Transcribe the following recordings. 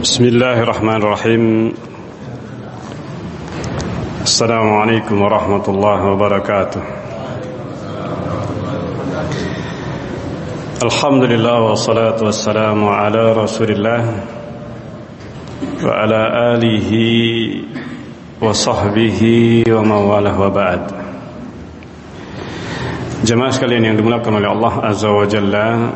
بسم الله الرحمن الرحيم. السلام عليكم ورحمة الله وبركاته. الحمد لله والصلاة والسلام على رسول الله وعلى آله وصحبه ومن والاه وبعد. Jemaah sekalian yang dimuliakan oleh Allah Azza wa Jalla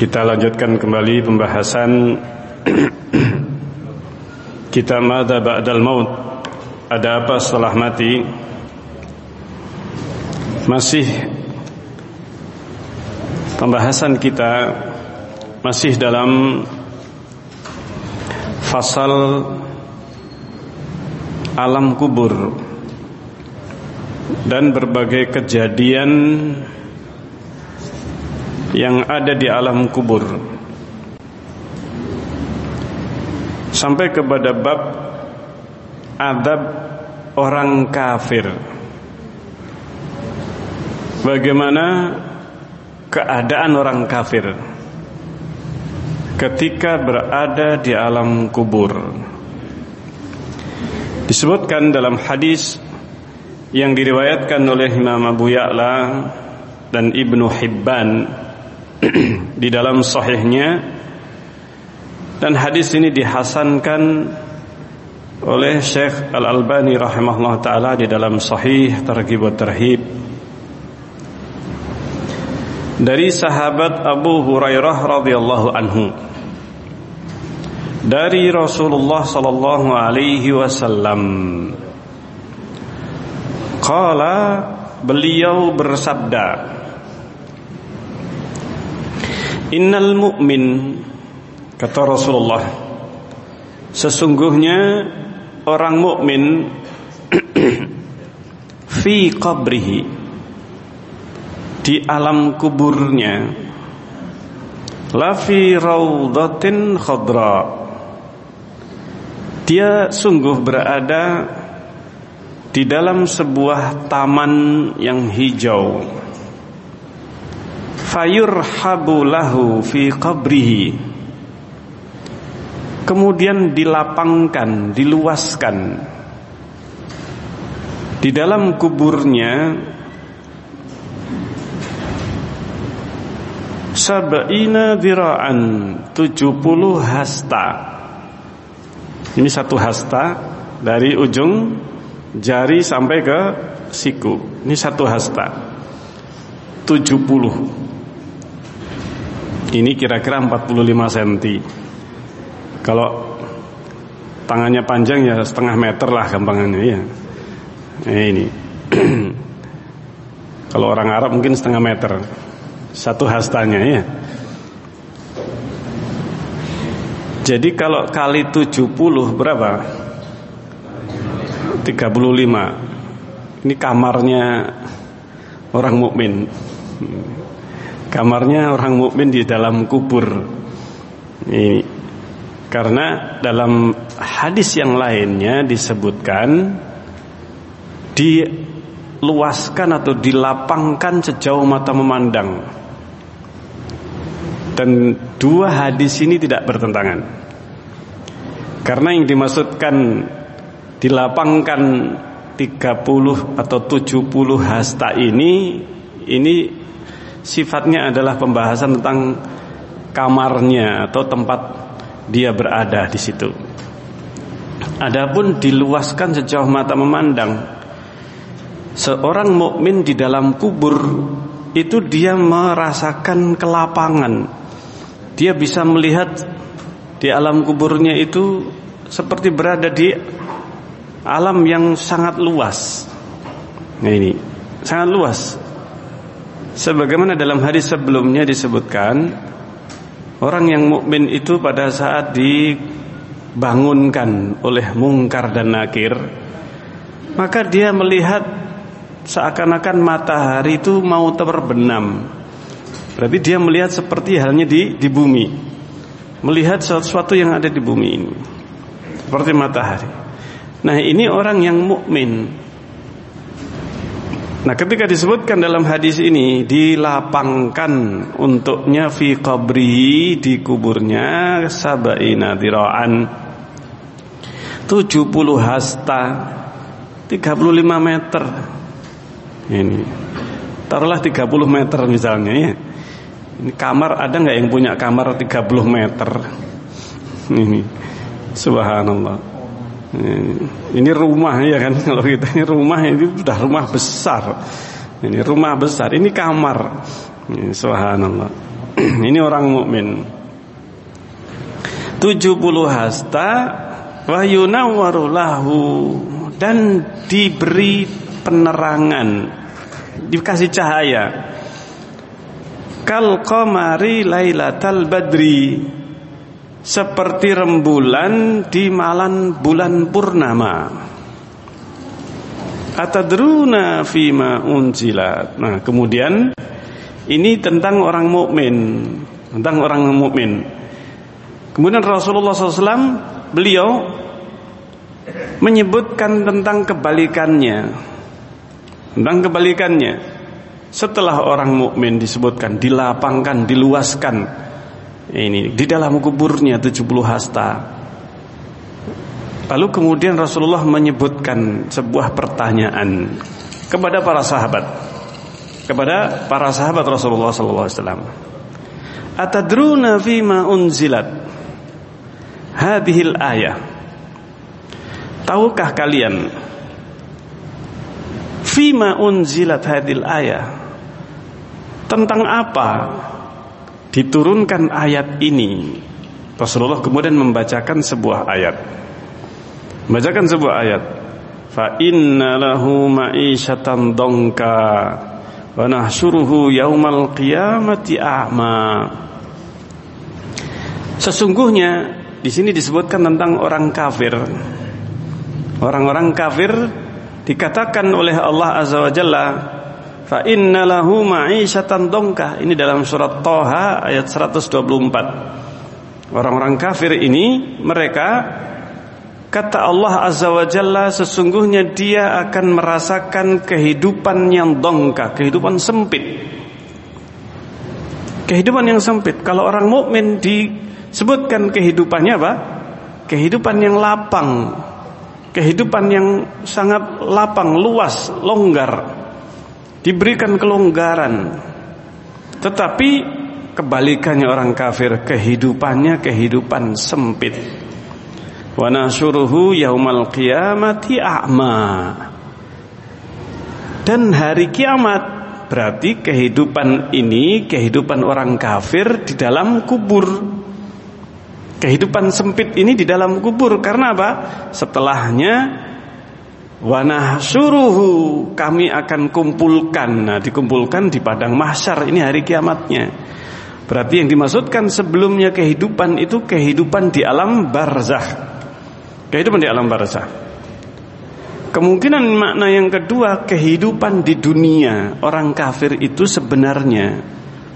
Kita lanjutkan kembali pembahasan Kita mada ba'dal maut. Ada apa setelah mati? Masih Pembahasan kita Masih dalam Fasal Alam kubur dan berbagai kejadian yang ada di alam kubur. Sampai kepada bab adab orang kafir. Bagaimana keadaan orang kafir ketika berada di alam kubur. Disebutkan dalam hadis yang diriwayatkan oleh Imam Abu Ya'la dan Ibnu Hibban di dalam sahihnya. Dan hadis ini dihasankan oleh Syekh Al-Albani rahimahullah taala di dalam sahih Targhib wa Tarhib. Dari sahabat Abu Hurairah radhiyallahu anhu. Dari Rasulullah sallallahu alaihi wasallam. Qala beliau bersabda Innal mu'min kata Rasulullah sesungguhnya orang mukmin fi qabrihi di alam kuburnya la fi raudhatin khadra. Dia sungguh berada di dalam sebuah taman yang hijau fayurhabu lahu fi qabrihi kemudian dilapangkan diluaskan di dalam kuburnya sab'ina dira'an 70 hasta ini satu hasta dari ujung jari sampai ke siku. Ini satu hasta. 70. Ini kira-kira 45 cm. Kalau tangannya panjang ya setengah meter lah gampangannya ya. Nah, ini. Kalau orang Arab mungkin setengah meter. Satu hastanya ya. Jadi kalau kali 70 berapa? 35 Ini kamarnya orang mukmin. Kamarnya orang mukmin di dalam kubur. Ini karena dalam hadis yang lainnya disebutkan diluaskan atau dilapangkan sejauh mata memandang. Dan dua hadis ini tidak bertentangan. Karena yang dimaksudkan dilapangkan 30 atau 70 hasta ini ini sifatnya adalah pembahasan tentang kamarnya atau tempat dia berada di situ. Adapun diluaskan sejauh mata memandang seorang mukmin di dalam kubur itu dia merasakan kelapangan. Dia bisa melihat di alam kuburnya itu seperti berada di alam yang sangat luas. Nah ini sangat luas. Sebagaimana dalam hadis sebelumnya disebutkan, orang yang mukmin itu pada saat dibangunkan oleh mungkar dan nakir, maka dia melihat seakan-akan matahari itu mau terbenam. Berarti dia melihat seperti halnya di di bumi. Melihat sesuatu yang ada di bumi ini. Seperti matahari. Nah, ini orang yang mukmin. Nah ketika disebutkan dalam hadis ini dilapangkan untuknya fi qabri di kuburnya sabaina diraan 70 hasta 35 meter. Ini. Taruhlah 30 meter misalnya ya. Ini kamar ada nggak yang punya kamar 30 meter? Ini. Subhanallah ini rumah ya kan? Kalau kita ini rumah ini sudah rumah besar. Ini rumah besar. Ini kamar. Ini, subhanallah. Ini orang mukmin. 70 hasta wa yunawwaru dan diberi penerangan. Dikasih cahaya. Kal qamari lailatal badri seperti rembulan di malam bulan purnama atadruna fima unzilat nah kemudian ini tentang orang mukmin tentang orang mukmin kemudian Rasulullah SAW beliau menyebutkan tentang kebalikannya. Tentang kebalikannya. Setelah orang mukmin disebutkan, dilapangkan, diluaskan. Ini di dalam kuburnya 70 hasta. Lalu kemudian Rasulullah menyebutkan sebuah pertanyaan kepada para sahabat. Kepada para sahabat Rasulullah sallallahu alaihi wasallam. Atadruna fima unzilat hadhil ayah Tahukah kalian Fima unzilat hadhil ayah Tentang apa Diturunkan ayat ini. Rasulullah kemudian membacakan sebuah ayat. Membacakan sebuah ayat. Fa inna lahu dongka Wa nahsyuruhu yaumal qiyamati a'ma. Sesungguhnya di sini disebutkan tentang orang kafir. Orang-orang kafir dikatakan oleh Allah Azza wa Jalla, "Fa inna lahu ma'isyatan dongka." Ini dalam surat Toha ayat 124. Orang-orang kafir ini mereka kata Allah Azza wa Jalla sesungguhnya dia akan merasakan kehidupan yang dongka, kehidupan sempit. Kehidupan yang sempit. Kalau orang mukmin di Sebutkan kehidupannya apa? Kehidupan yang lapang Kehidupan yang sangat lapang, luas, longgar Diberikan kelonggaran. Tetapi kebalikannya orang kafir Kehidupannya kehidupan sempit. Wa nasuruhu yaumal qiyamati a'ma. Dan hari kiamat Berarti kehidupan ini Kehidupan orang kafir di dalam kubur. Kehidupan sempit ini di dalam kubur karena apa? Setelahnya wanah suruhu kami akan kumpulkan. Nah, dikumpulkan di padang mahsyar ini hari kiamatnya. Berarti yang dimaksudkan sebelumnya kehidupan itu kehidupan di alam barzah. Kehidupan di alam barzah. Kemungkinan makna yang kedua kehidupan di dunia orang kafir itu sebenarnya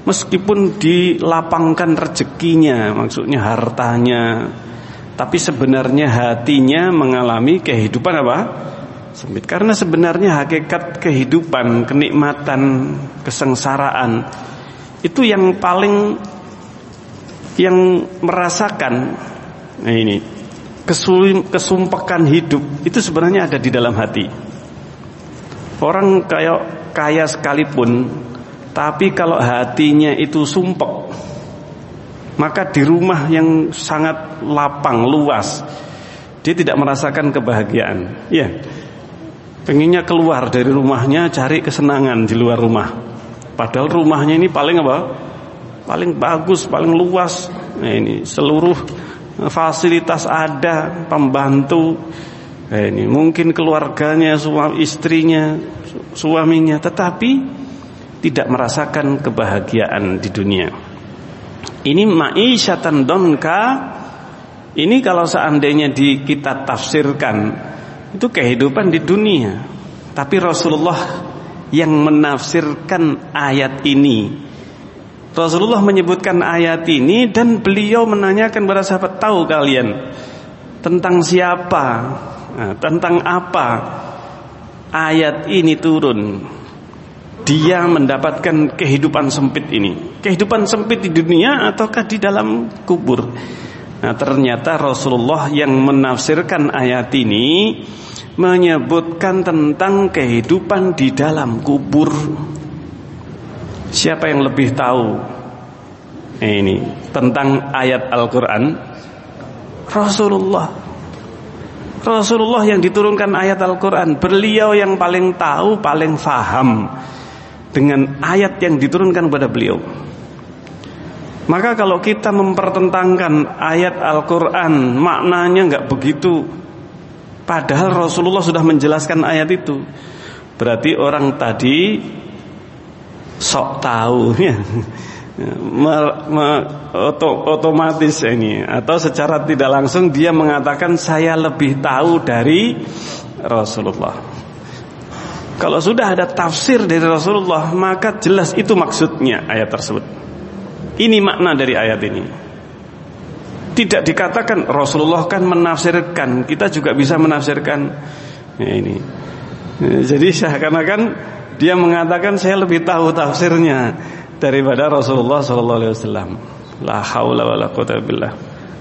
meskipun dilapangkan rezekinya, maksudnya hartanya, tapi sebenarnya hatinya mengalami kehidupan apa? Sempit. Karena sebenarnya hakikat kehidupan, kenikmatan, kesengsaraan itu yang paling yang merasakan nah ini kesumpekan hidup itu sebenarnya ada di dalam hati. Orang kayak kaya sekalipun tapi kalau hatinya itu sumpek Maka di rumah yang sangat lapang, luas Dia tidak merasakan kebahagiaan Ya Pengennya keluar dari rumahnya cari kesenangan di luar rumah Padahal rumahnya ini paling apa? Paling bagus, paling luas nah, ini Seluruh fasilitas ada Pembantu nah, ini Mungkin keluarganya, suami istrinya Suaminya Tetapi tidak merasakan kebahagiaan di dunia. Ini ma'isyatan donka ini kalau seandainya di kita tafsirkan itu kehidupan di dunia. Tapi Rasulullah yang menafsirkan ayat ini. Rasulullah menyebutkan ayat ini dan beliau menanyakan kepada sahabat tahu kalian tentang siapa, nah, tentang apa ayat ini turun. dia mendapatkan kehidupan sempit ini? Kehidupan sempit di dunia ataukah di dalam kubur? Nah, ternyata Rasulullah yang menafsirkan ayat ini menyebutkan tentang kehidupan di dalam kubur. Siapa yang lebih tahu ini tentang ayat Al-Qur'an? Rasulullah. Rasulullah yang diturunkan ayat Al-Qur'an, beliau yang paling tahu, paling faham dengan ayat yang diturunkan kepada beliau. Maka kalau kita mempertentangkan ayat Al-Quran Maknanya nggak begitu. Padahal Rasulullah sudah menjelaskan ayat itu. Berarti orang tadi Sok tahu ya. Me, me, oto, Otomatis ini. Atau secara tidak langsung dia mengatakan Saya lebih tahu dari Rasulullah. Kalau sudah ada tafsir dari Rasulullah Maka jelas itu maksudnya ayat tersebut Ini makna dari ayat ini. Tidak dikatakan Rasulullah kan menafsirkan Kita juga bisa menafsirkan. Ya, Ini. Jadi seakan-akan Dia mengatakan saya lebih tahu tafsirnya Daripada Rasulullah SAW La haula wa la billah.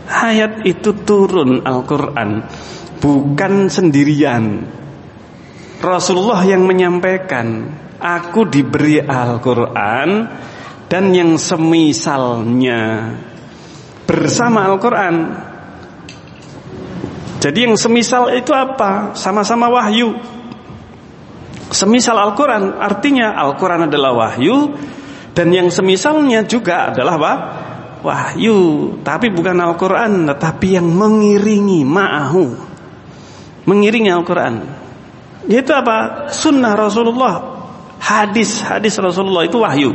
Ayat itu turun Al-Quran Bukan sendirian. Rasulullah yang menyampaikan Aku diberi Al-Quran Dan yang semisalnya Bersama Al-Quran Jadi yang semisal itu apa? Sama-sama wahyu Semisal Al-Quran Artinya Al-Quran adalah wahyu Dan yang semisalnya juga adalah apa? Wahyu Tapi bukan Al-Quran Tetapi yang mengiringi Ma'ahu Mengiringi Al-Quran itu apa? Sunnah Rasulullah. Hadis, hadis Rasulullah itu wahyu.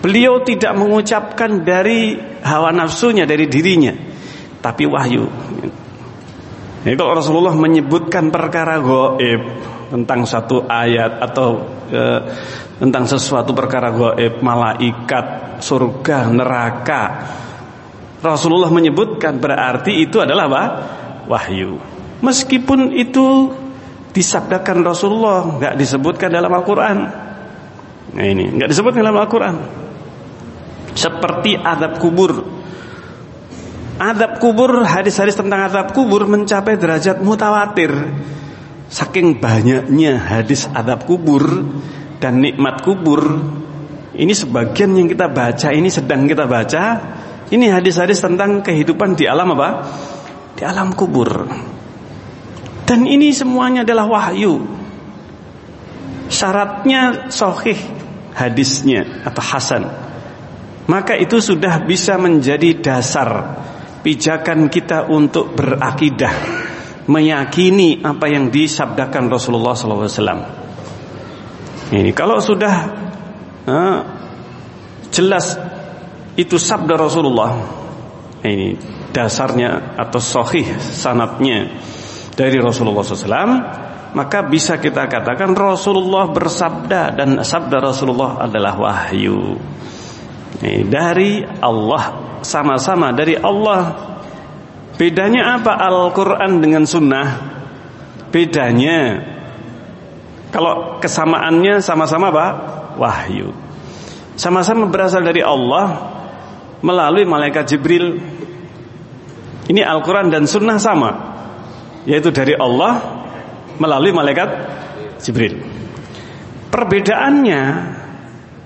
Beliau tidak mengucapkan dari hawa nafsunya, dari dirinya. Tapi wahyu. Jadi kalau Rasulullah menyebutkan perkara goib tentang satu ayat atau e, tentang sesuatu perkara goib, malaikat, surga, neraka, Rasulullah menyebutkan berarti itu adalah apa? Wahyu. Meskipun itu disabdakan Rasulullah, nggak disebutkan dalam Al-Qur'an. Nah ini nggak disebutkan dalam Al-Qur'an. Seperti adab kubur. Adab kubur, hadis-hadis tentang adab kubur mencapai derajat mutawatir. Saking banyaknya hadis adab kubur dan nikmat kubur, ini sebagian yang kita baca, ini sedang kita baca. Ini hadis-hadis tentang kehidupan di alam apa? Di alam kubur. Dan ini semuanya adalah wahyu. Syaratnya sahih hadisnya atau hasan. Maka itu sudah bisa menjadi dasar pijakan kita untuk berakidah, meyakini apa yang disabdakan Rasulullah SAW. Ini kalau sudah jelas itu sabda Rasulullah, ini dasarnya atau sahih sanatnya dari Rasulullah SAW maka bisa kita katakan Rasulullah bersabda dan sabda Rasulullah adalah wahyu dari Allah sama-sama dari Allah. Bedanya apa Al-Quran dengan Sunnah? Bedanya kalau kesamaannya sama-sama apa? Wahyu. Sama-sama berasal dari Allah melalui malaikat Jibril. Ini Al-Quran dan Sunnah sama yaitu dari Allah melalui malaikat Jibril. Perbedaannya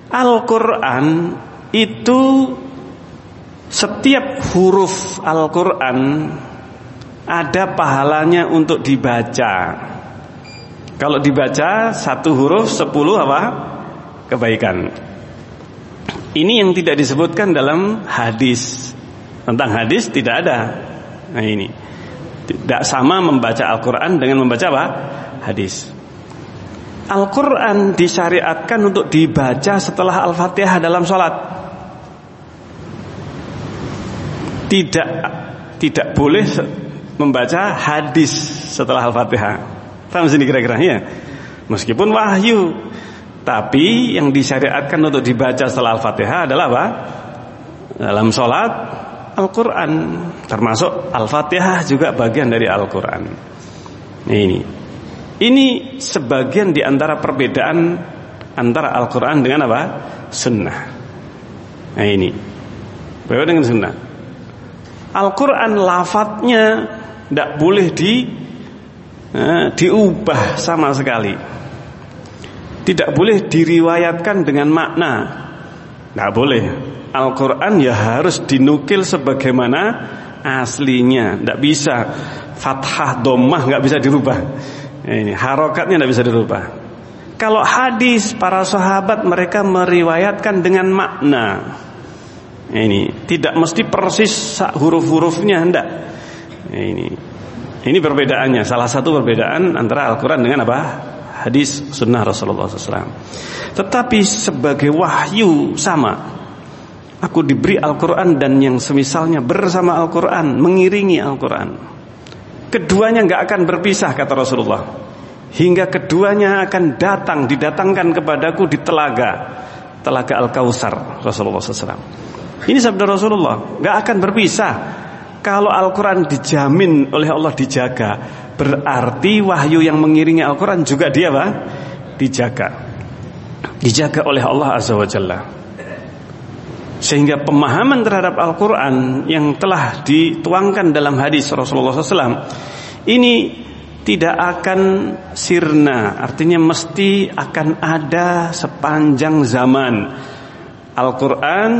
Al-Qur'an itu setiap huruf Al-Qur'an ada pahalanya untuk dibaca. Kalau dibaca satu huruf sepuluh apa? Kebaikan. Ini yang tidak disebutkan dalam hadis. Tentang hadis tidak ada. Nah ini. Tidak sama membaca Al-Quran dengan membaca apa? Hadis. Al-Quran disyariatkan untuk dibaca setelah Al-Fatihah dalam sholat. Tidak tidak boleh membaca hadis setelah Al-Fatihah. Paham sini kira-kira ya? Meskipun wahyu, tapi yang disyariatkan untuk dibaca setelah Al-Fatihah adalah apa? Dalam sholat Al-Quran Termasuk Al-Fatihah juga bagian dari Al-Quran Ini Ini sebagian di antara perbedaan antara Al-Quran dengan apa? Sunnah. Nah ini. Berbeda dengan sunnah. Al-Quran lafadznya tidak boleh di eh, diubah sama sekali. Tidak boleh diriwayatkan dengan makna. Tidak boleh. Al-Quran ya harus dinukil sebagaimana aslinya. Tidak bisa fathah domah nggak bisa dirubah. Ini harokatnya tidak bisa dirubah. Kalau hadis para sahabat mereka meriwayatkan dengan makna. Ini tidak mesti persis huruf-hurufnya hendak. Ini ini perbedaannya. Salah satu perbedaan antara Al-Quran dengan apa? Hadis sunnah Rasulullah SAW. Tetapi sebagai wahyu sama. Aku diberi Al-Quran dan yang semisalnya bersama Al-Quran, mengiringi Al-Quran. Keduanya nggak akan berpisah kata Rasulullah hingga keduanya akan datang didatangkan kepadaku di telaga telaga Al Kausar Rasulullah SAW. Ini sabda Rasulullah, nggak akan berpisah. Kalau Al-Quran dijamin oleh Allah dijaga, berarti wahyu yang mengiringi Al-Quran juga dia apa? Dijaga, dijaga oleh Allah Azza wa Jalla. Sehingga pemahaman terhadap Al-Quran yang telah dituangkan dalam hadis Rasulullah SAW ini tidak akan sirna, artinya mesti akan ada sepanjang zaman. Al-Quran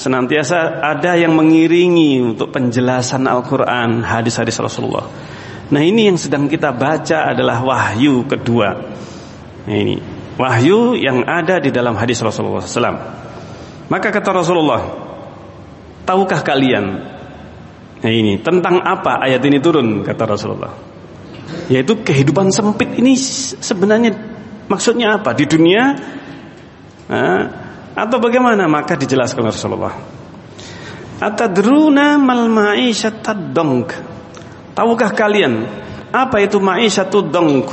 senantiasa ada yang mengiringi untuk penjelasan Al-Quran, hadis-hadis Rasulullah. Nah ini yang sedang kita baca adalah wahyu kedua. Nah, ini wahyu yang ada di dalam hadis Rasulullah SAW. Maka kata Rasulullah, tahukah kalian? Nah ini tentang apa ayat ini turun kata Rasulullah yaitu kehidupan sempit ini sebenarnya maksudnya apa di dunia nah, atau bagaimana? Maka dijelaskan oleh Rasulullah. Atadruna mal ma'isyatad donk tahukah kalian apa itu ma'isyatud donk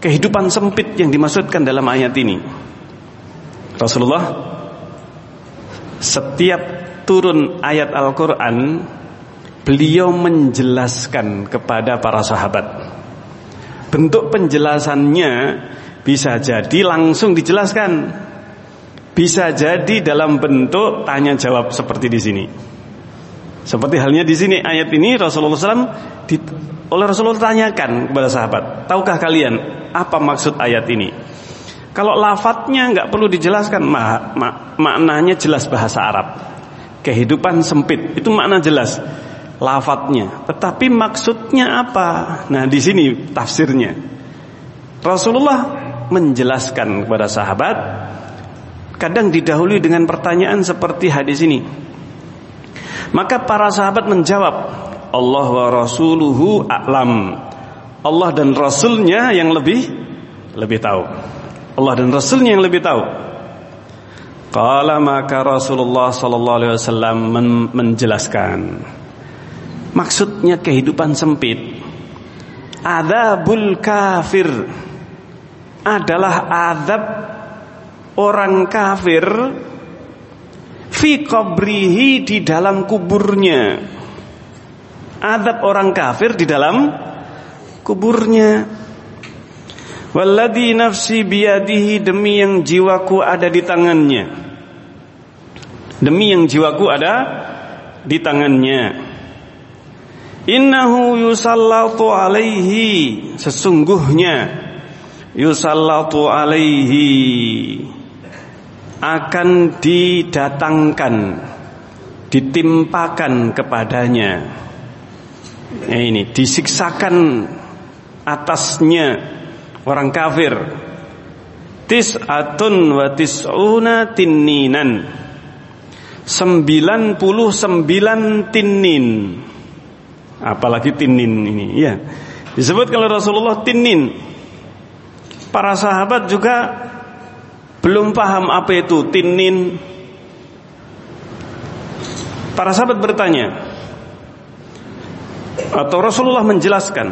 kehidupan sempit yang dimaksudkan dalam ayat ini. Rasulullah setiap turun ayat Al-Quran beliau menjelaskan kepada para sahabat. Bentuk penjelasannya bisa jadi langsung dijelaskan. Bisa jadi dalam bentuk tanya jawab seperti di sini. Seperti halnya di sini ayat ini Rasulullah SAW di, oleh Rasulullah tanyakan kepada sahabat, tahukah kalian apa maksud ayat ini? Kalau lafadznya nggak perlu dijelaskan, ma ma maknanya jelas bahasa Arab. Kehidupan sempit itu makna jelas lafadznya, tetapi maksudnya apa? Nah, di sini tafsirnya. Rasulullah menjelaskan kepada sahabat kadang didahului dengan pertanyaan seperti hadis ini. Maka para sahabat menjawab, Allah wa rasuluhu a'lam. Allah dan rasulnya yang lebih lebih tahu. Allah dan rasulnya yang lebih tahu. Qala maka Rasulullah sallallahu alaihi wasallam menjelaskan Maksudnya kehidupan sempit. Adabul kafir adalah adab orang kafir fi qabrihi di dalam kuburnya. Adab orang kafir di dalam kuburnya. Walladhi nafsi biyadihi demi yang jiwaku ada di tangannya. Demi yang jiwaku ada di tangannya. Innahu yusallatu alaihi Sesungguhnya Yusallatu alaihi Akan didatangkan Ditimpakan kepadanya ya Ini disiksakan Atasnya Orang kafir Tis'atun wa tis'una tinninan 99 tinnin Apalagi tinin ini, ya. Disebut kalau Rasulullah tinin. Para sahabat juga belum paham apa itu tinin. Para sahabat bertanya atau Rasulullah menjelaskan,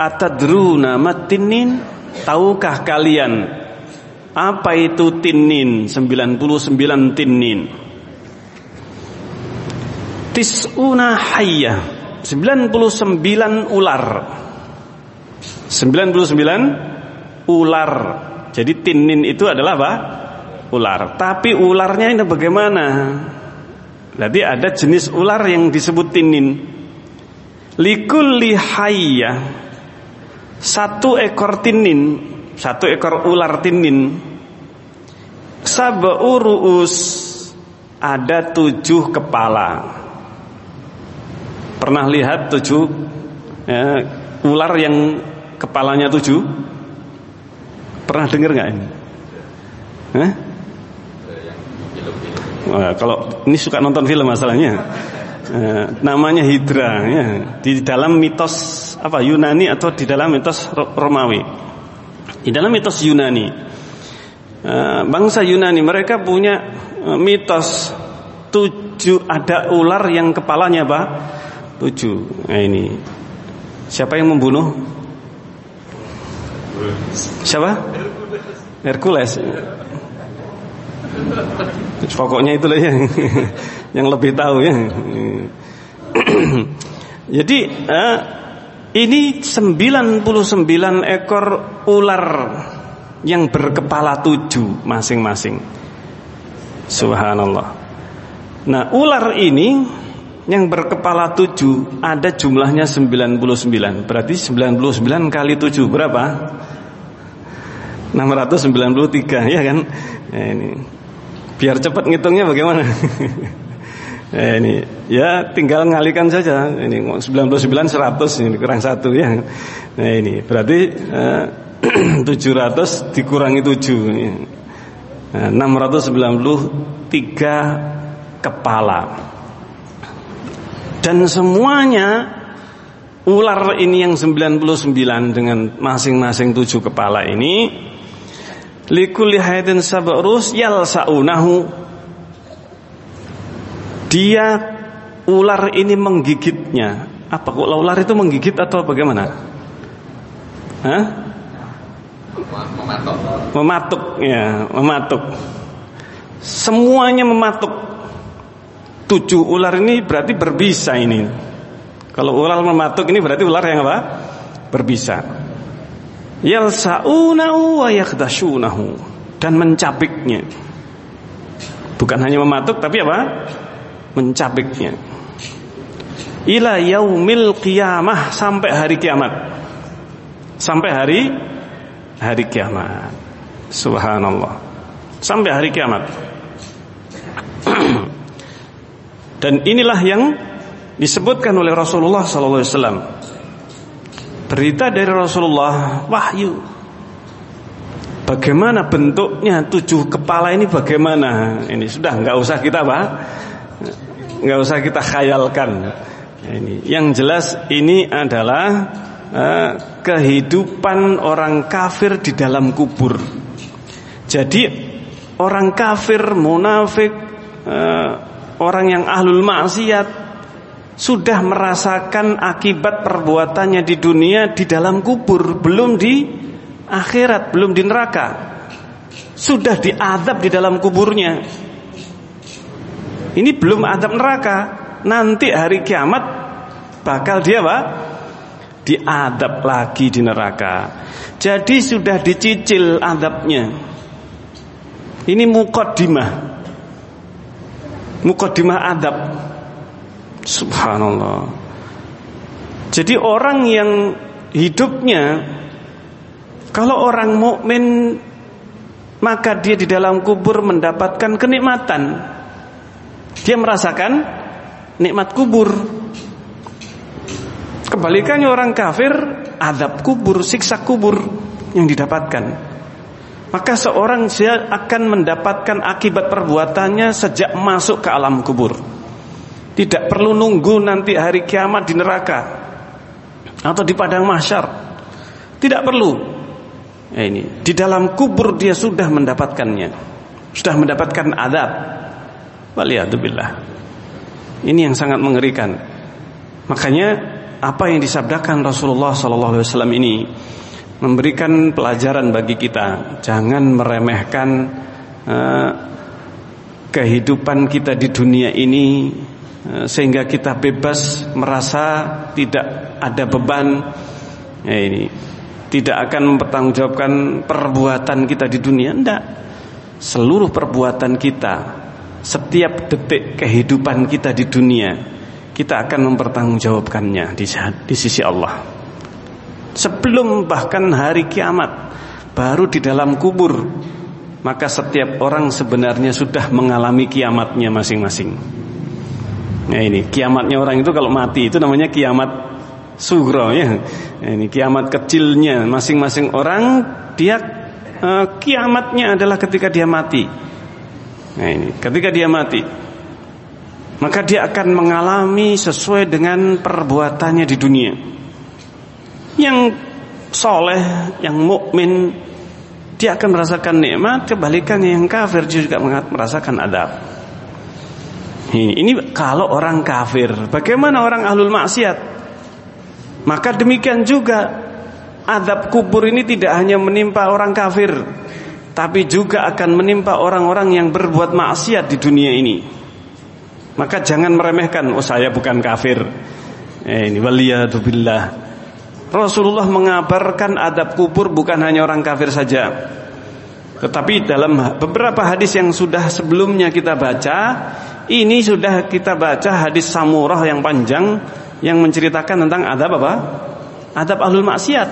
"Atadruna matinin? Tahukah kalian apa itu tinin? 99 tinin." Tis'una hayyah 99 ular 99 ular Jadi tinin itu adalah apa? Ular. Tapi ularnya ini bagaimana? Jadi ada jenis ular yang disebut tinin. Likulli hayya. Satu ekor tinin, satu ekor ular tinin. Sab'u ru'us ada tujuh kepala. Pernah lihat tujuh ya, ular yang kepalanya tujuh? Pernah dengar nggak ini? Hah? Wah, kalau ini suka nonton film masalahnya. Eh, namanya Hidra ya. Di dalam mitos apa Yunani atau di dalam mitos Romawi. Di dalam mitos Yunani. Eh, bangsa Yunani mereka punya eh, mitos tujuh ada ular yang kepalanya apa? Tujuh. Nah ini. Siapa yang membunuh? Siapa? Hercules. Pokoknya itulah yang yang lebih tahu ya. Jadi eh, ini 99 ekor ular yang berkepala tujuh masing-masing. Subhanallah. Nah ular ini yang berkepala tujuh ada jumlahnya 99 Berarti 99 kali tujuh berapa? 693 ya kan? Nah, ini. Biar cepat ngitungnya bagaimana? Nah, ini. Ya tinggal ngalikan saja. Ini 99 100 ini kurang satu ya. Nah ini. Berarti eh, 700 dikurangi 7 nah, 693 kepala dan semuanya ular ini yang 99 dengan masing-masing tujuh kepala ini likulli haidin sabrus yalsaunahu. Dia ular ini menggigitnya. Apa kok ular itu menggigit atau bagaimana? Hah? mematuk. Mematuk ya mematuk. Semuanya mematuk tujuh ular ini berarti berbisa ini. Kalau ular mematuk ini berarti ular yang apa? Berbisa. Yalsaunahu wa yakhdashunahu dan mencapiknya. Bukan hanya mematuk tapi apa? Mencapiknya. Ila yaumil qiyamah sampai hari kiamat. Sampai hari hari kiamat. Subhanallah. Sampai hari kiamat. Dan inilah yang disebutkan oleh Rasulullah SAW. Berita dari Rasulullah wahyu. Bagaimana bentuknya tujuh kepala ini bagaimana? Ini sudah nggak usah kita apa? Nggak usah kita khayalkan. Ini yang jelas ini adalah uh, kehidupan orang kafir di dalam kubur. Jadi orang kafir munafik uh, orang yang ahlul maksiat sudah merasakan akibat perbuatannya di dunia di dalam kubur, belum di akhirat, belum di neraka. Sudah diadab di dalam kuburnya. Ini belum adab neraka. Nanti hari kiamat bakal dia apa? Diadab lagi di neraka. Jadi sudah dicicil adabnya. Ini mukaddimah mukadimah adab. Subhanallah. Jadi orang yang hidupnya kalau orang mukmin maka dia di dalam kubur mendapatkan kenikmatan. Dia merasakan nikmat kubur. Kebalikannya orang kafir, adab kubur, siksa kubur yang didapatkan. Maka seorang dia akan mendapatkan akibat perbuatannya sejak masuk ke alam kubur. Tidak perlu nunggu nanti hari kiamat di neraka atau di padang mahsyar. Tidak perlu. Ya ini di dalam kubur dia sudah mendapatkannya. Sudah mendapatkan adab. Waliyadzubillah. Ini yang sangat mengerikan. Makanya apa yang disabdakan Rasulullah wasallam ini memberikan pelajaran bagi kita. Jangan meremehkan uh, kehidupan kita di dunia ini uh, sehingga kita bebas merasa tidak ada beban. Ya ini. tidak akan mempertanggungjawabkan perbuatan kita di dunia enggak seluruh perbuatan kita setiap detik kehidupan kita di dunia kita akan mempertanggungjawabkannya di, di sisi Allah sebelum bahkan hari kiamat baru di dalam kubur maka setiap orang sebenarnya sudah mengalami kiamatnya masing-masing nah ini kiamatnya orang itu kalau mati itu namanya kiamat sugro ya. Ini kiamat kecilnya masing-masing orang dia uh, kiamatnya adalah ketika dia mati. Nah ini ketika dia mati maka dia akan mengalami sesuai dengan perbuatannya di dunia. Yang soleh, yang mukmin, dia akan merasakan nikmat. Kebalikannya yang kafir juga merasakan adab. Ini, ini kalau orang kafir. Bagaimana orang ahlul maksiat? Maka demikian juga adab kubur ini tidak hanya menimpa orang kafir, tapi juga akan menimpa orang-orang yang berbuat maksiat di dunia ini. Maka jangan meremehkan, oh saya bukan kafir. Eh, ini waliyatubillah. Rasulullah mengabarkan adab kubur bukan hanya orang kafir saja. Tetapi dalam beberapa hadis yang sudah sebelumnya kita baca, ini sudah kita baca hadis Samurah yang panjang yang menceritakan tentang adab apa? Adab ahlul maksiat.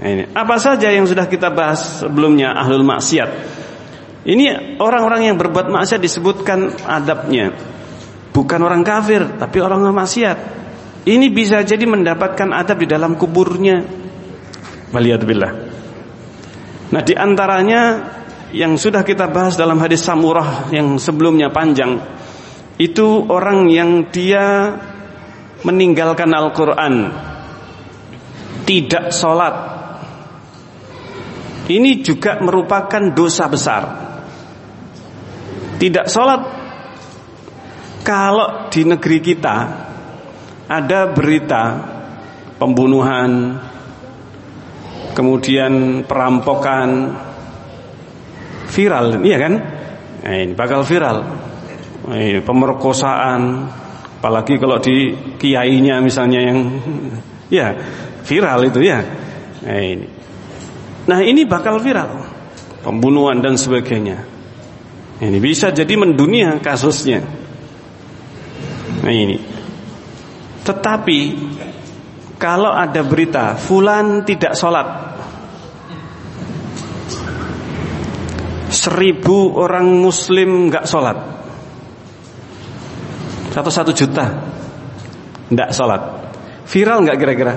Nah, ini apa saja yang sudah kita bahas sebelumnya ahlul maksiat. Ini orang-orang yang berbuat maksiat disebutkan adabnya. Bukan orang kafir, tapi orang maksiat. Ini bisa jadi mendapatkan adab di dalam kuburnya. Waliyadzubillah. Nah, di antaranya yang sudah kita bahas dalam hadis Samurah yang sebelumnya panjang itu orang yang dia meninggalkan Al-Quran Tidak sholat Ini juga merupakan dosa besar Tidak sholat Kalau di negeri kita Ada berita Pembunuhan Kemudian perampokan Viral, iya kan? Nah, ini bakal viral ini, Pemerkosaan Apalagi kalau di kiainya misalnya yang ya viral itu ya. Nah ini. Nah ini bakal viral. Pembunuhan dan sebagainya. Ini bisa jadi mendunia kasusnya. Nah ini. Tetapi kalau ada berita fulan tidak sholat. Seribu orang muslim nggak sholat. Satu satu juta Tidak sholat. Viral nggak kira-kira?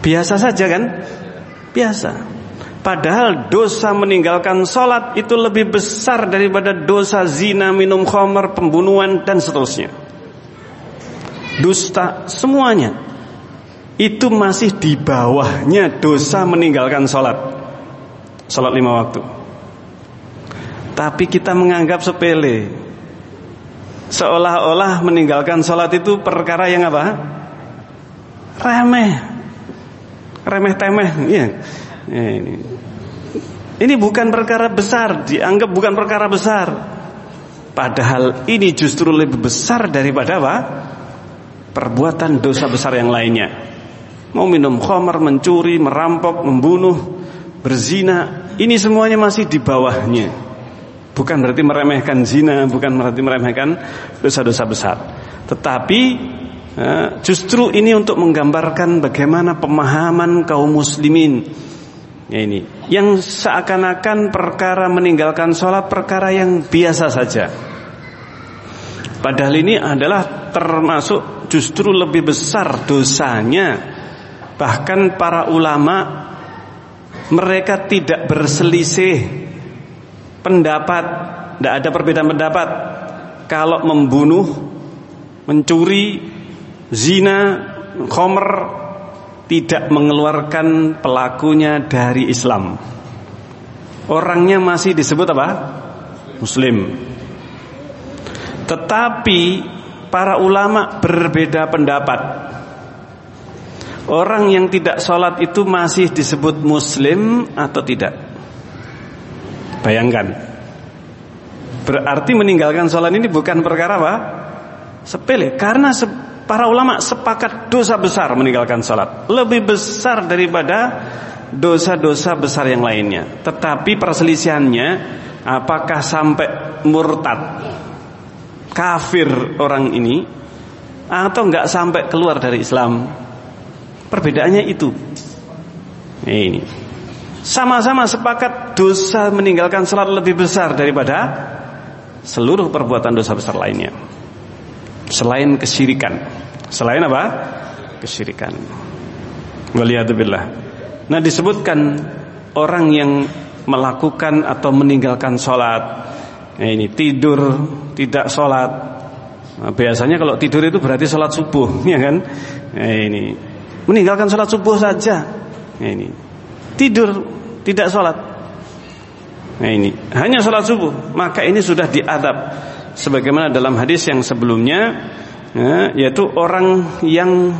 Biasa saja kan? Biasa. Padahal dosa meninggalkan sholat Itu lebih besar daripada dosa zina Minum khamar, pembunuhan dan seterusnya Dusta semuanya Itu masih di bawahnya Dosa meninggalkan sholat Sholat lima waktu Tapi kita menganggap sepele Seolah-olah meninggalkan sholat itu perkara yang apa? Remeh Remeh temeh ya. ini. ini bukan perkara besar Dianggap bukan perkara besar Padahal ini justru lebih besar daripada apa? Perbuatan dosa besar yang lainnya Mau minum khamar, mencuri, merampok, membunuh Berzina Ini semuanya masih di bawahnya Bukan berarti meremehkan zina, bukan berarti meremehkan dosa-dosa besar. Tetapi eh, justru ini untuk menggambarkan bagaimana pemahaman kaum muslimin. Ya ini, yang seakan-akan perkara meninggalkan sholat perkara yang biasa saja. Padahal ini adalah termasuk justru lebih besar dosanya. Bahkan para ulama mereka tidak berselisih pendapat, tidak ada perbedaan pendapat. Kalau membunuh, mencuri, zina, khomer tidak mengeluarkan pelakunya dari Islam. Orangnya masih disebut apa? Muslim. Tetapi para ulama berbeda pendapat. Orang yang tidak sholat itu masih disebut muslim atau tidak? Bayangkan. Berarti meninggalkan sholat ini bukan perkara apa? Sepele. Karena se para ulama sepakat dosa besar meninggalkan sholat. Lebih besar daripada dosa-dosa besar yang lainnya. Tetapi perselisihannya apakah sampai murtad kafir orang ini atau enggak sampai keluar dari Islam. Perbedaannya itu. Ini. Sama-sama sepakat dosa meninggalkan sholat lebih besar daripada seluruh perbuatan dosa besar lainnya. Selain kesyirikan. Selain apa? Kesyirikan. Waliyadzubillah. Nah disebutkan orang yang melakukan atau meninggalkan sholat nah, ini tidur tidak sholat. Nah, biasanya kalau tidur itu berarti sholat subuh ya kan? Nah, ini meninggalkan sholat subuh saja. Nah, ini tidur tidak sholat. Nah ini hanya sholat subuh. Maka ini sudah diadab. Sebagaimana dalam hadis yang sebelumnya ya, yaitu orang yang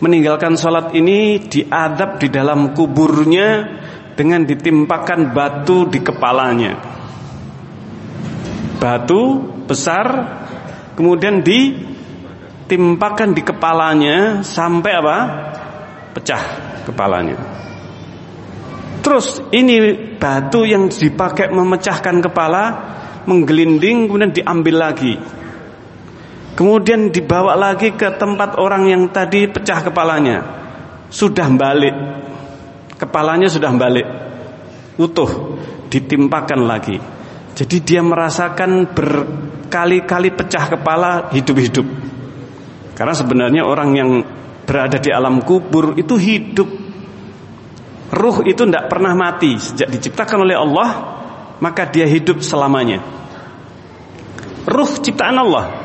meninggalkan sholat ini diadab di dalam kuburnya dengan ditimpakan batu di kepalanya batu besar kemudian ditimpakan di kepalanya sampai apa pecah kepalanya terus ini batu yang dipakai memecahkan kepala menggelinding kemudian diambil lagi Kemudian dibawa lagi ke tempat orang yang tadi pecah kepalanya. Sudah balik. Kepalanya sudah balik. Utuh. Ditimpakan lagi. Jadi dia merasakan berkali-kali pecah kepala hidup-hidup. Karena sebenarnya orang yang berada di alam kubur itu hidup. Ruh itu tidak pernah mati. Sejak diciptakan oleh Allah, maka dia hidup selamanya. Ruh ciptaan Allah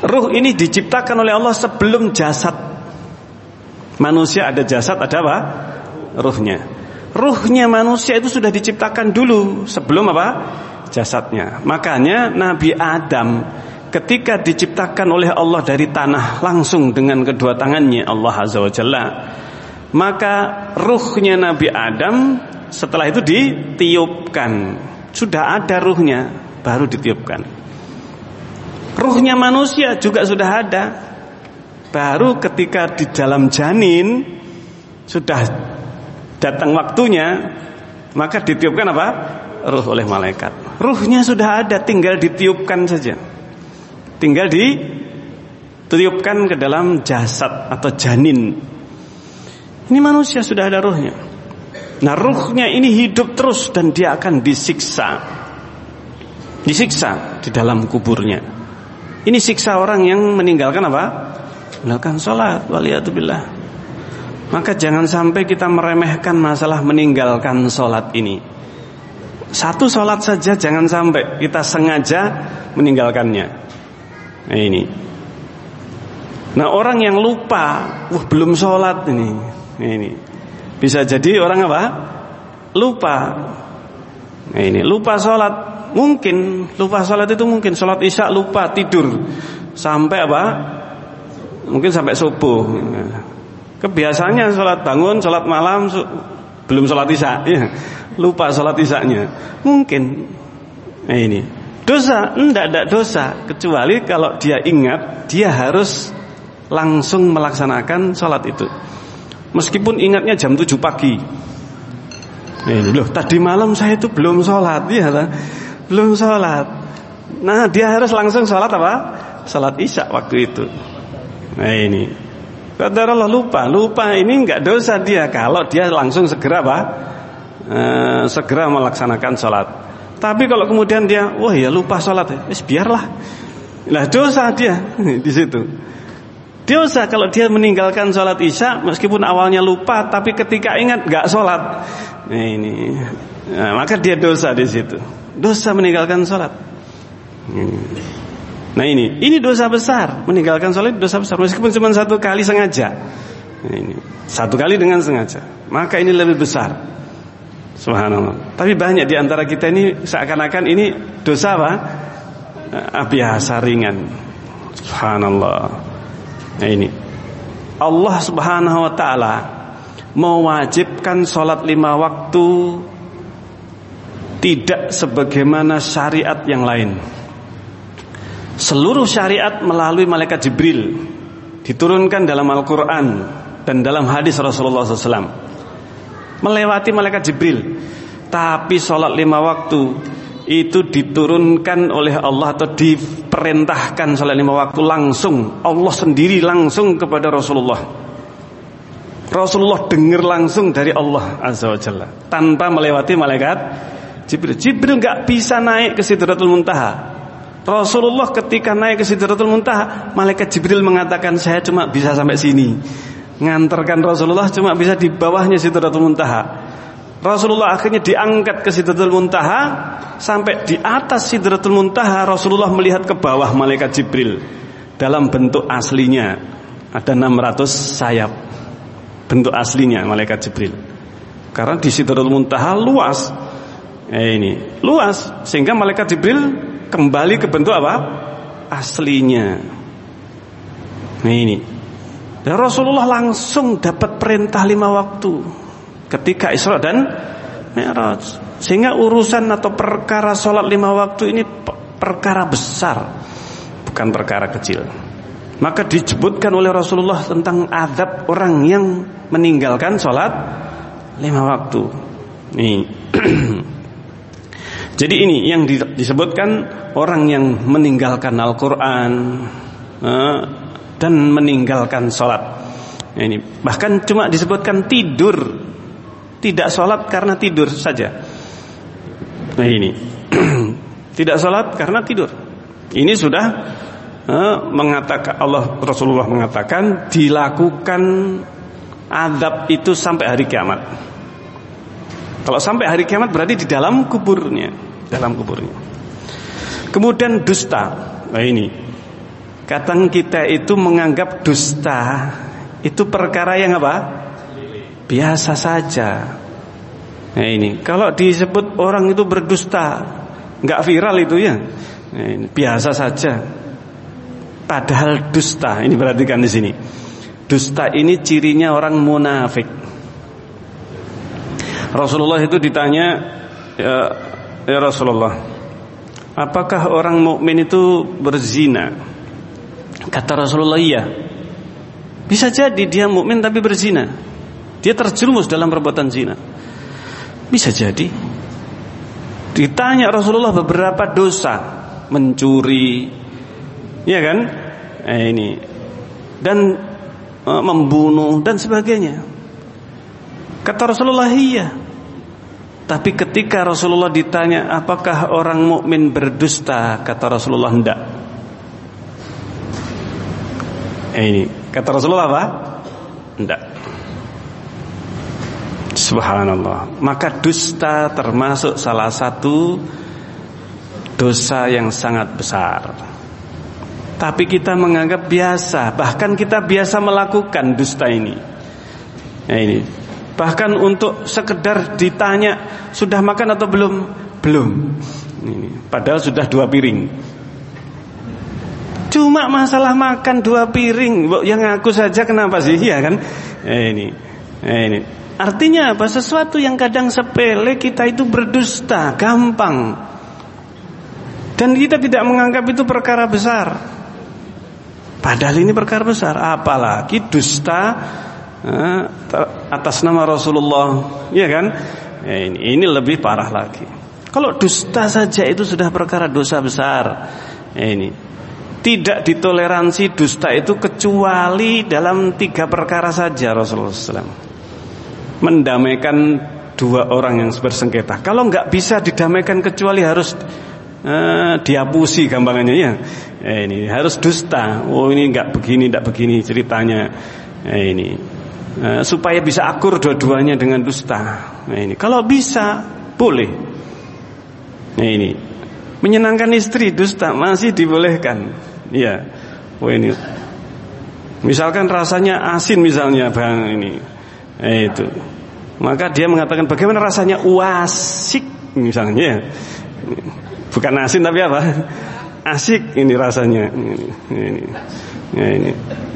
Ruh ini diciptakan oleh Allah sebelum jasad. Manusia ada jasad, ada apa? Ruhnya. Ruhnya manusia itu sudah diciptakan dulu sebelum apa? Jasadnya. Makanya Nabi Adam ketika diciptakan oleh Allah dari tanah langsung dengan kedua tangannya Allah Azza wa Jalla. Maka ruhnya Nabi Adam setelah itu ditiupkan. Sudah ada ruhnya baru ditiupkan. Ruhnya manusia juga sudah ada. Baru ketika di dalam janin sudah datang waktunya, maka ditiupkan apa? Ruh oleh malaikat. Ruhnya sudah ada, tinggal ditiupkan saja. Tinggal ditiupkan ke dalam jasad atau janin. Ini manusia sudah ada ruhnya. Nah ruhnya ini hidup terus dan dia akan disiksa. Disiksa di dalam kuburnya. Ini siksa orang yang meninggalkan apa? Meninggalkan sholat. Waliyatubillah. Maka jangan sampai kita meremehkan masalah meninggalkan sholat ini. Satu sholat saja jangan sampai kita sengaja meninggalkannya. Nah ini. Nah orang yang lupa, wah belum sholat ini. Nah, ini. Bisa jadi orang apa? Lupa. Nah ini lupa sholat mungkin lupa sholat itu mungkin sholat isya lupa tidur sampai apa mungkin sampai subuh kebiasaannya sholat bangun sholat malam belum sholat isya ya. lupa sholat isya-nya mungkin nah ini dosa enggak enggak dosa kecuali kalau dia ingat dia harus langsung melaksanakan sholat itu meskipun ingatnya jam 7 pagi ini loh tadi malam saya itu belum sholat ya belum sholat. Nah dia harus langsung sholat apa? Sholat isya waktu itu. Nah ini. Allah lupa, lupa ini nggak dosa dia kalau dia langsung segera apa? E, segera melaksanakan sholat. Tapi kalau kemudian dia, wah ya lupa sholat, ya, biarlah. Nah dosa dia di situ. Dosa kalau dia meninggalkan sholat isya meskipun awalnya lupa, tapi ketika ingat nggak sholat. Nah ini, nah, maka dia dosa di situ dosa meninggalkan sholat. Nah ini, ini dosa besar meninggalkan sholat dosa besar meskipun cuma satu kali sengaja. Nah, ini satu kali dengan sengaja, maka ini lebih besar. Subhanallah. Tapi banyak di antara kita ini seakan-akan ini dosa apa? Biasa ringan. Subhanallah. Nah ini Allah Subhanahu Wa Taala mewajibkan sholat lima waktu tidak sebagaimana syariat yang lain. Seluruh syariat melalui malaikat Jibril diturunkan dalam Al-Quran dan dalam hadis Rasulullah SAW melewati malaikat Jibril. Tapi sholat lima waktu itu diturunkan oleh Allah atau diperintahkan sholat lima waktu langsung. Allah sendiri langsung kepada Rasulullah. Rasulullah dengar langsung dari Allah Azza wa Jalla tanpa melewati malaikat Jibril. Jibril nggak bisa naik ke Sidratul Muntaha Rasulullah ketika naik ke Sidratul Muntaha malaikat Jibril mengatakan saya cuma bisa sampai sini. Ngantarkan Rasulullah cuma bisa di bawahnya Sidratul Muntaha. Rasulullah akhirnya diangkat ke Sidratul Muntaha. Sampai di atas Sidratul Muntaha Rasulullah melihat ke bawah malaikat Jibril dalam bentuk aslinya. Ada 600 sayap. Bentuk aslinya malaikat Jibril. Karena di Sidratul Muntaha luas. Eh, ini luas. Sehingga malaikat Jibril kembali ke bentuk apa aslinya nah ini dan Rasulullah langsung dapat perintah lima waktu ketika Isra dan Mi'raj. Sehingga urusan atau perkara sholat lima waktu ini perkara besar, bukan perkara kecil. Maka disebutkan oleh Rasulullah tentang adab orang yang meninggalkan sholat lima waktu. Nih. Jadi ini yang disebutkan orang yang meninggalkan Al-Quran eh, dan meninggalkan sholat. Ini bahkan cuma disebutkan tidur tidak sholat karena tidur saja. Nah ini tidak sholat karena tidur. Ini sudah uh, mengatakan Allah Rasulullah mengatakan dilakukan adab itu sampai hari kiamat. Kalau sampai hari kiamat berarti di dalam kuburnya, dalam kuburnya. Kemudian dusta. Nah ini Kadang kita itu menganggap dusta itu perkara yang apa? biasa saja. Nah ini kalau disebut orang itu berdusta, nggak viral itu ya, nah, ini, biasa saja. Padahal dusta, ini perhatikan di sini. Dusta ini cirinya orang munafik. Rasulullah itu ditanya, ya, ya Rasulullah, apakah orang mukmin itu berzina? Kata Rasulullah iya. Bisa jadi dia mukmin tapi berzina. Dia terjerumus dalam perbuatan zina. Bisa jadi. Ditanya Rasulullah beberapa dosa, mencuri, ya kan? Eh, ini dan e, membunuh dan sebagainya. Kata Rasulullah iya. Tapi ketika Rasulullah ditanya apakah orang mukmin berdusta, kata Rasulullah tidak. Eh, ini kata Rasulullah apa? Tidak. Subhanallah. Maka dusta termasuk salah satu dosa yang sangat besar. Tapi kita menganggap biasa, bahkan kita biasa melakukan dusta ini. Nah ini. Bahkan untuk sekedar ditanya sudah makan atau belum? Belum. Ini. Padahal sudah dua piring. Cuma masalah makan dua piring, yang aku saja kenapa sih? Ya kan? Nah, ini. Nah, ini. Artinya apa? Sesuatu yang kadang sepele kita itu berdusta, gampang. Dan kita tidak menganggap itu perkara besar. Padahal ini perkara besar. Apalagi dusta eh, atas nama Rasulullah, ya kan? Ya, ini, ini lebih parah lagi. Kalau dusta saja itu sudah perkara dosa besar. Ya, ini tidak ditoleransi dusta itu kecuali dalam tiga perkara saja Rasulullah SAW mendamaikan dua orang yang bersengketa. Kalau nggak bisa didamaikan kecuali harus uh, diapusi gampangannya ya. Eh, ini harus dusta. Oh ini nggak begini, nggak begini ceritanya. Eh, ini supaya bisa akur dua-duanya dengan dusta. Nah, ini kalau bisa boleh. Nah, ini menyenangkan istri dusta masih dibolehkan. Iya. Oh ini misalkan rasanya asin misalnya bang ini Eh, itu. Maka dia mengatakan bagaimana rasanya wasik misalnya. Bukan asin tapi apa? Asik ini rasanya. Ini, ini, ini.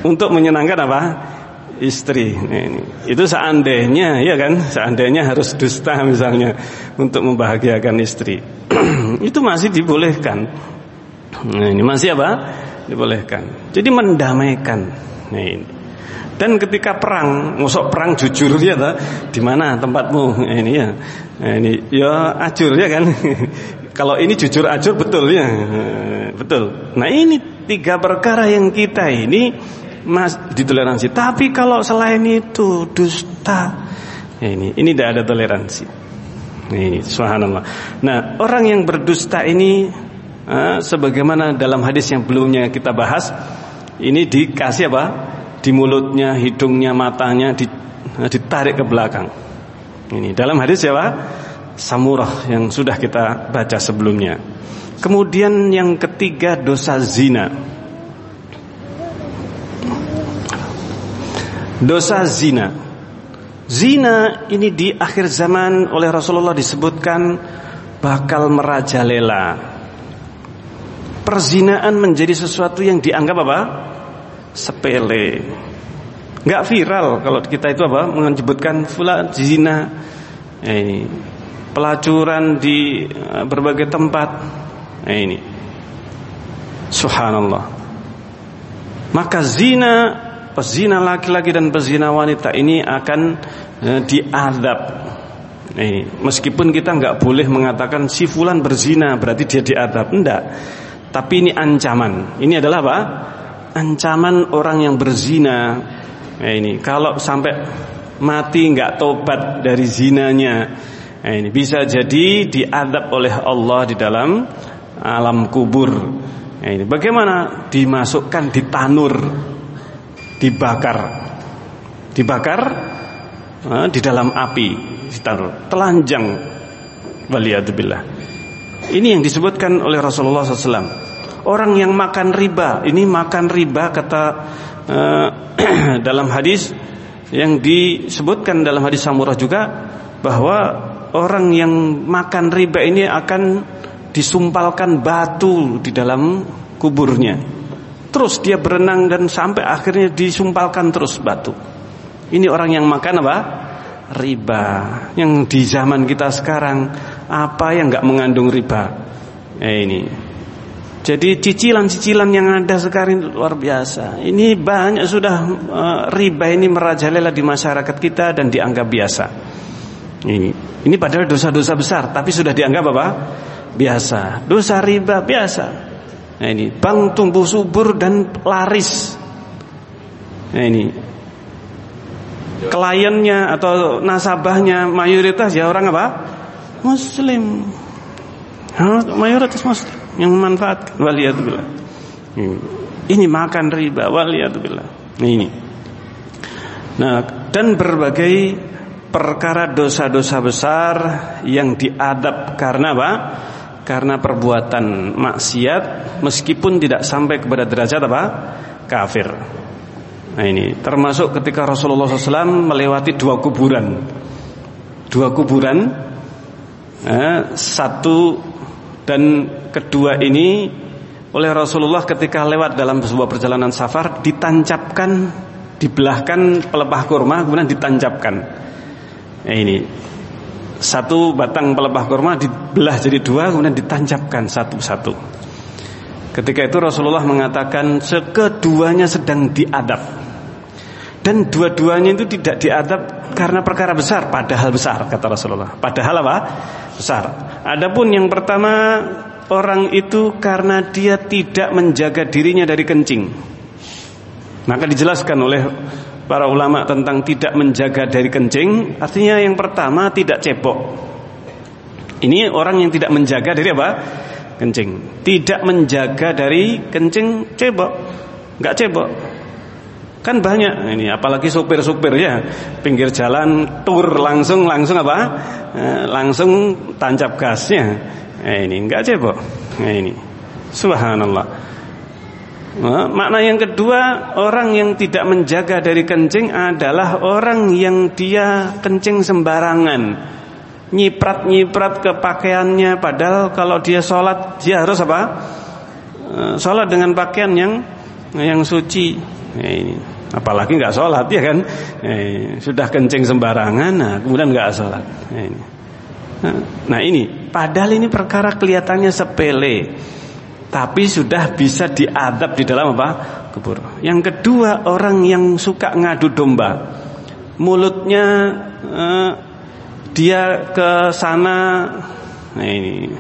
Untuk menyenangkan apa? Istri. Ini. Itu seandainya, ya kan? Seandainya harus dusta misalnya untuk membahagiakan istri. itu masih dibolehkan. Nah, ini masih apa? Dibolehkan. Jadi mendamaikan. Nah, ini. Dan ketika perang, ngosok perang jujur ya Di mana tempatmu? Nah, ini ya. Nah, ini ya ajur ya kan. Kalau ini jujur ajur betul ya. Betul. Nah, ini tiga perkara yang kita ini mas ditoleransi. Tapi kalau selain itu dusta, ya ini ini tidak ada toleransi. Ini subhanallah. Nah, orang yang berdusta ini uh, sebagaimana dalam hadis yang belumnya kita bahas, ini dikasih apa? Di mulutnya, hidungnya, matanya di, uh, ditarik ke belakang. Ini dalam hadis Pak? Samurah yang sudah kita baca sebelumnya. Kemudian yang ketiga dosa zina. Dosa zina. Zina ini di akhir zaman oleh Rasulullah disebutkan bakal merajalela. Perzinaan menjadi sesuatu yang dianggap apa? Sepele. Enggak viral kalau kita itu apa? Menyebutkan fulan zina. Eh, ini pelacuran di eh, berbagai tempat. Eh, ini. Subhanallah. Maka zina pezina laki-laki dan pezina wanita ini akan eh, diadab. Eh, meskipun kita nggak boleh mengatakan si fulan berzina berarti dia diadab, enggak. Tapi ini ancaman. Ini adalah apa? Ancaman orang yang berzina. Eh, ini kalau sampai mati nggak tobat dari zinanya, eh, ini bisa jadi diadab oleh Allah di dalam alam kubur. Eh, ini bagaimana dimasukkan di tanur dibakar. Dibakar uh, di dalam api ditaruh. Telanjang. Waliyadzubillah ini yang disebutkan oleh Rasulullah SAW orang yang makan riba ini makan riba kata uh, dalam hadis yang disebutkan dalam hadis Samurah juga bahwa orang yang makan riba ini akan disumpalkan batu di dalam kuburnya Terus dia berenang dan sampai akhirnya disumpalkan terus batu. Ini orang yang makan apa? Riba. Yang di zaman kita sekarang apa yang nggak mengandung riba? Eh, ini. Jadi cicilan-cicilan yang ada sekarang luar biasa. Ini banyak sudah uh, riba ini merajalela di masyarakat kita dan dianggap biasa. Ini, ini padahal dosa-dosa besar, tapi sudah dianggap apa? Biasa. Dosa riba biasa. Nah ini bank tumbuh subur dan laris. Nah ini kliennya atau nasabahnya mayoritas ya orang apa? Muslim. mayoritas muslim yang memanfaatkan waliyadzubillah. Ini, makan riba waliyadzubillah. Nah ini. Nah, dan berbagai perkara dosa-dosa besar yang diadab karena apa? Karena perbuatan maksiat meskipun tidak sampai kepada derajat apa? kafir. Nah ini termasuk ketika Rasulullah SAW melewati dua kuburan, dua kuburan, eh, satu dan kedua ini oleh Rasulullah ketika lewat dalam sebuah perjalanan safar ditancapkan, dibelahkan pelepah kurma kemudian ditancapkan. Nah ini satu batang pelepah kurma dibelah jadi dua kemudian ditancapkan satu-satu. Ketika itu Rasulullah mengatakan sekeduanya sedang diadab. Dan dua-duanya itu tidak diadab karena perkara besar, padahal besar kata Rasulullah. Padahal apa? Besar. Adapun yang pertama orang itu karena dia tidak menjaga dirinya dari kencing. Maka dijelaskan oleh para ulama tentang tidak menjaga dari kencing artinya yang pertama tidak cebok. Ini orang yang tidak menjaga dari apa? Kencing. Tidak menjaga dari kencing cebok. Nggak cebok. Kan banyak. Ini apalagi supir-supir ya. Pinggir jalan tur langsung langsung apa? Eh, langsung tancap gasnya. Eh, ini nggak cebok. Eh, ini. Subhanallah Makna yang kedua, orang yang tidak menjaga dari kencing adalah orang yang dia kencing sembarangan. Nyiprat-nyiprat ke pakaiannya padahal kalau dia sholat dia harus apa? Eh, sholat dengan pakaian yang yang suci. Ini. Apalagi nggak sholat ya kan? Eh, sudah kencing sembarangan, nah, kemudian nggak sholat. Nah, nah ini, padahal ini perkara kelihatannya sepele. Tapi sudah bisa diadab di dalam apa? kubur. Yang kedua, orang yang suka ngadu domba. Mulutnya eh, dia ke sana nah ini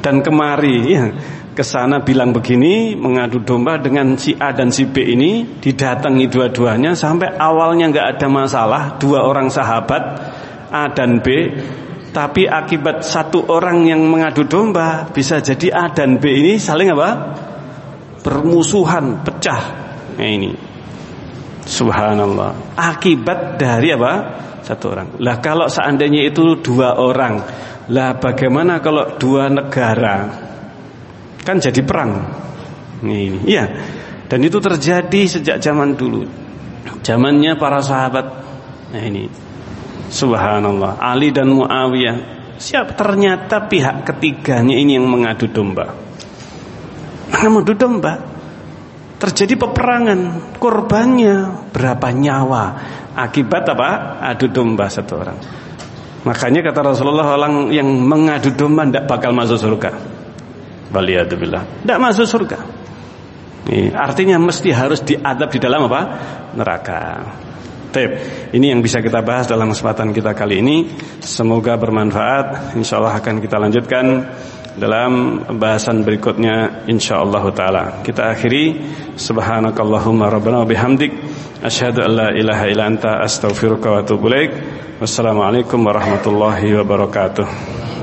dan kemari ya. Ke sana bilang begini, mengadu domba dengan si A dan si B ini didatangi dua-duanya sampai awalnya nggak ada masalah, dua orang sahabat A dan B tapi akibat satu orang yang mengadu domba bisa jadi A dan B ini saling apa? Bermusuhan, pecah. Nah ini. Subhanallah. Akibat dari apa? Satu orang. Lah kalau seandainya itu dua orang, lah bagaimana kalau dua negara? Kan jadi perang. Ini. Iya. Dan itu terjadi sejak zaman dulu. Zamannya para sahabat. Nah ini. Subhanallah. Ali dan Muawiyah. Siap ternyata pihak ketiganya ini yang mengadu domba. Mengadu domba. Terjadi peperangan. Korbannya. Berapa nyawa. Akibat apa? Adu domba satu orang. Makanya kata Rasulullah Orang yang mengadu domba Tidak bakal masuk surga. Waliyadzubillah. Tidak masuk surga. Ini, Artinya mesti harus diadab di dalam apa? Neraka Taib. Ini yang bisa kita bahas dalam kesempatan kita kali ini. Semoga bermanfaat. Insya Allah akan kita lanjutkan dalam bahasan berikutnya insyaallah taala. Kita akhiri subhanakallahumma rabbana bihamdik asyhadu an la ilaha illa anta astaghfiruka wa atubu. Wassalamualaikum warahmatullahi wabarakatuh.